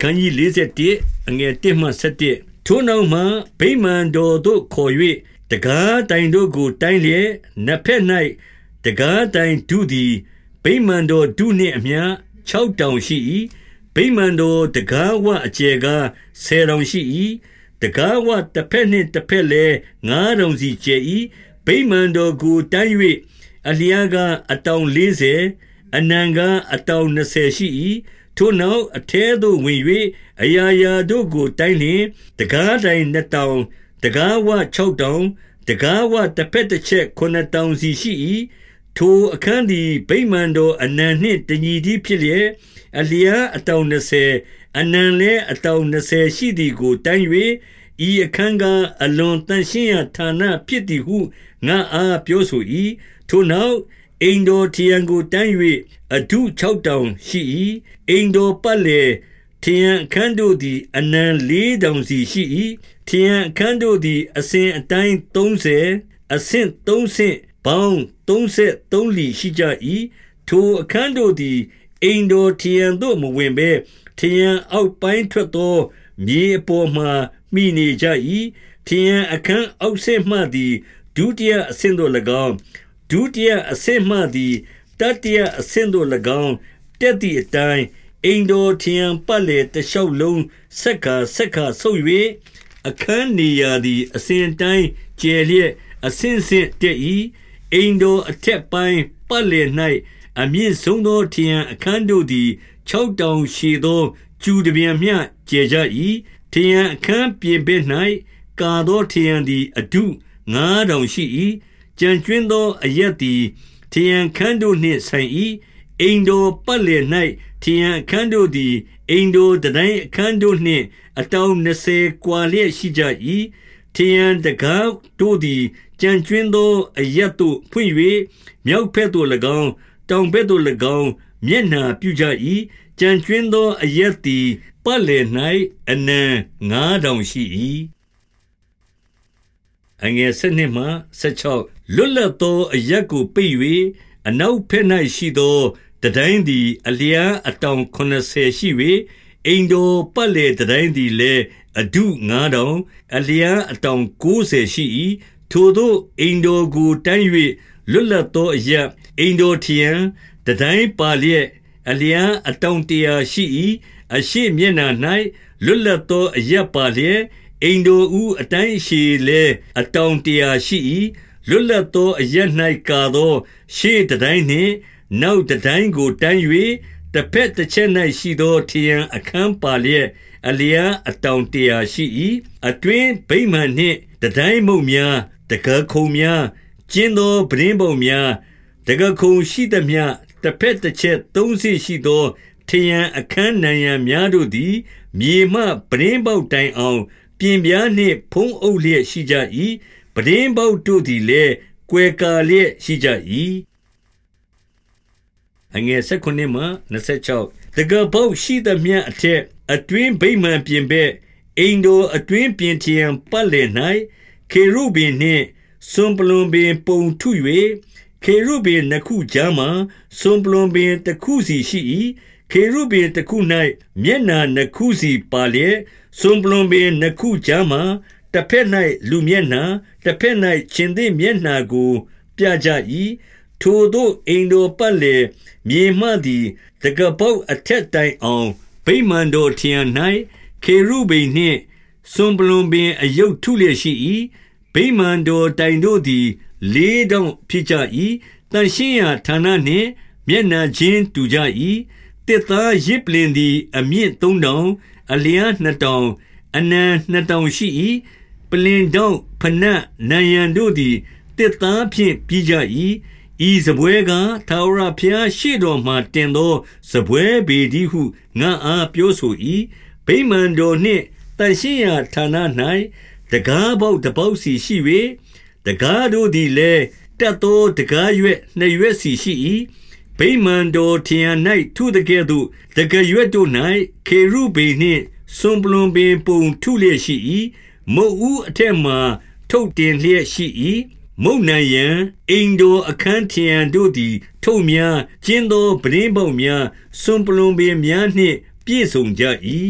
ခန်းကြီး41အငယ်1မှ7ထိုနောက်မှဗိမာန်တော်သို့ခေါ်၍တကားတိုင်တို့ကိုတိုင်းလျက်နှစ်ဖက်၌တကားတိုင်ဒုသည်ဗိမာန်တော်ဒုနှင့်အမျှ6တောင်ရှိ၏ဗိမာန်တော်တကားဝအကျယ်ကား10တောင်ရှိ၏တကားဝတစ်ဖက်နှင့်တစ်ဖက်လည်း9တောင်စီကျယ်၏ဗိမာန်တော်ကိုတိုင်း၍အလျားကအတောင်40အနံကအတောင်20ရှိ၏ ထိုနောက်အထဲသို့ဝင်၍အရာရာတို့ကိုတိုင်းလျင်တကားတိုင်နှစ်တောင်တကားဝ6တောင်တကားဝတစ်ဖက်တစ်ချက်9တောင်စီရှိ၏ထိုအခန်းသည်ဗိမာန်တော်အနံနှင့်တညီသည်ဖြစ်လျက်အလျားအတောင်20အနံလည်းအတောင်20ရှိသည်ကိုတိုင်း၍ဤအခန်းကအလွန်တန်ရှင်းရာဌာနဖြစ်သည်ဟုငါအားပြောဆို၏ထိုနောက် အိမ်တော်ထရန်ကိုတန်း၍အဒု6တောင်ရှိ၏အိမ်တော်ပတ်လေထရန်အခန်းတို့သည် အနံ4တောင်စီရှိ၏ထရန်အခန်းတို့သည် အစဉ်အတိုင်း30အဆင့်3ဆင့်ပေါင်း33လီရှိကြ၏ထိုအခန်းတို့သည်အိမ်တော်ထရန်သို့မဝင်ဘဲထရန်အောက်ပိုင်းထွက်သောမြေအပေါ်မှမိနေကြ၏ထရန်အခန်းအောက်ဆင့်မှသည်ဒုတိယအဆင့်သို့၎င်း ဒုတိယအဆင့်မှသည်တတိယအဆင့်သို့၎င်းတက်သည့်အတိုင်းအိမ်တော်ထရန်ပတ်လေတလျှောက်လုံးဆက်ခါဆက်ခါဆုပ်၍အခန်းနေရာသည်အစဉ်တိုင်းကျယ်လျက်အဆင့်ဆင့်တက်၏အိမ်တော်အထက်ပိုင်းပတ်လေ၌အမြင့်ဆုံးသောထရန်အခန်းတို့သည်6တောင်ရှည်သောကျူတပြန်မျှကျယ်ကြ၏ထရန်အခန်းပြင်ပ၌ကာသောထရန်သည်အဒု9တောင်ရှိ၏ ကြံကျွင်းသောအရက်သည်ထရန်ခန်းတို့နှင့်ဆိုင်၏အိမ်တော်ပတ်လည်၌ထရန်အခန်းတို့သည်အိမ်တော်တိုင်းအခန်းတို့နှင့် အတောင်20ကွာလျက်ရှိကြ၏ထရန်တကားတို့သည်ကြံကျွင်းသောအရက်တို့ဖွင့်၍မြောက်ဖက်သို့၎င်းတောင်ဘက်သို့၎င်းမျက်နှာပြုကြ၏ကြံကျွင်းသောအရက်သည်ပတ်လည်၌အနံ9000ရှိ၏ အငယ်7မှ16လွတ်လပ်သောအရက်ကိုပိတ်၍အနောက်ဖက်၌ရှိသောတတိုင်းသည် အလျားအတောင်80ရှိ၍အိမ်တော်ပတ်လေတတိုင်းသည်လည်းအဒု9000အလျားအတောင်90ရှိ၏ထိုသောအိမ်တော်ကိုတန်း၍လွတ်လပ်သောအရက်အိမ်တော်ထျံတတိုင်းပါလျက်အလျားအတောင်တရာရှိ၏အရှိမျက်နှာ၌လွတ်လပ်သောအရက်ပါလျက် အိမ်တော်ဦးအတိုင်းရှည်လဲအတောင်တရာရှိ၏လွတ်လပ်သောအရက်၌ကာသော ရှေးတတိုင်းနှင့် နောက်တတိုင်းကိုတန်း၍တစ်ဖက်တစ်ချက်၌ရှိသောထရန်အခန်းပါလျက်အလျားအတောင်တရာရှိ၏အတွင်းဗိမာန်နှင့်တတိုင်းမုတ်များတကခုံများကျင်းသောပရင်းပုံများတကခုံရှိသမျှတစ်ဖက်တစ်ချက်သုံးဆရှိသောထရန်အခန်းနံရံများတို့သည် မြေမှပရင်းပေါက်တိုင်အောင် ပြင်ပြားနှင့်ဖုံးအုပ်လျက်ရှိကြ၏ပဒင်းပေါက်တို့သည်လည်းကွယ်ကာလျက်ရှိကြ၏အငယ်16မှ26တကပေါက်ရှိသမျှအထက်အတွင်းဗိမာန်ပြင်ဘက်အိမ်တော်အတွင်းပြင်ထျံပတ်လည်၌ခေရုဗိမ်နှင့်စွန်ပလွန်ပင်ပုံထု၍ခေရုဗိမ်နှစ်ခုကြားမှစွန်ပလွန်ပင်တစ်ခုစီရှိ၏ ခေရုဗိမ်တစ်ခု၌မျက်နှာနှစ်ခုစီပါလျက် စွန်ပလွန်ပင်နှစ်ခုကြားမှတစ်ဖက်၌လူမျက်နှာတစ်ဖက်၌ရှင်သည့်မျက်နှာကို ပြကြ၏ထိုတို့ အိမ်တော်ပတ်လေမြေမှသည်တကပေါက်အထက်တိုင်အောင် ဗိမာန်တော်ထျံ၌ခေရုဗိမ်နှင့် စွန်ပလွန်ပင်အယုတ်ထုလျက်ရှိ၏ဗိမာန်တော်တိုင်တို့သည် လေးတောင်ဖြစ်ကြ၏တန်ရှင်းရာဌာနနှင့် မျက်နှာချင်းတူကြ၏ တစ်သားရစ်ပလင်သည် အမြင့်သုံးတောင်အလျားနှစ်တောင်အနံနှစ်တောင်ရှိ၏ပလင်တောင်ဖနက်နံရံတို့သည်တစ်သားဖြင့်ပြီးကြ၏ဤစပွဲကထာဝရဘုရားရှေ့တော်မှတင်သောစပွဲပေသည်ဟုငါအားပြောဆို၏ဗိမာန်တော်နှင့်တန်ရှင်းရာဌာန၌တကားပေါက်တပေါက်စီရှိ၍တကားတို့သည်လည်းတက်သောတကားရွက်နှစ်ရွက်စီရှိ၏ ဗိမာန်တော်ထျံ၌ထုတကဲ့သို့တကရွက်တို့၌ခေရုဗိနှင့်စွန်ပလွန်ပင်ပုံထုလျက်ရှိ၏မုတ်ဦးအထက်မှထုတ်တင်လျက်ရှိ၏မုတ်နံယံအိမ်တော်အခန်းထျံတို့သည် ထုတ်များကျင်းသောပရင်းပေါက်များစွန်ပလွန်ပင်များနှင့် ပြည့်စုံကြ၏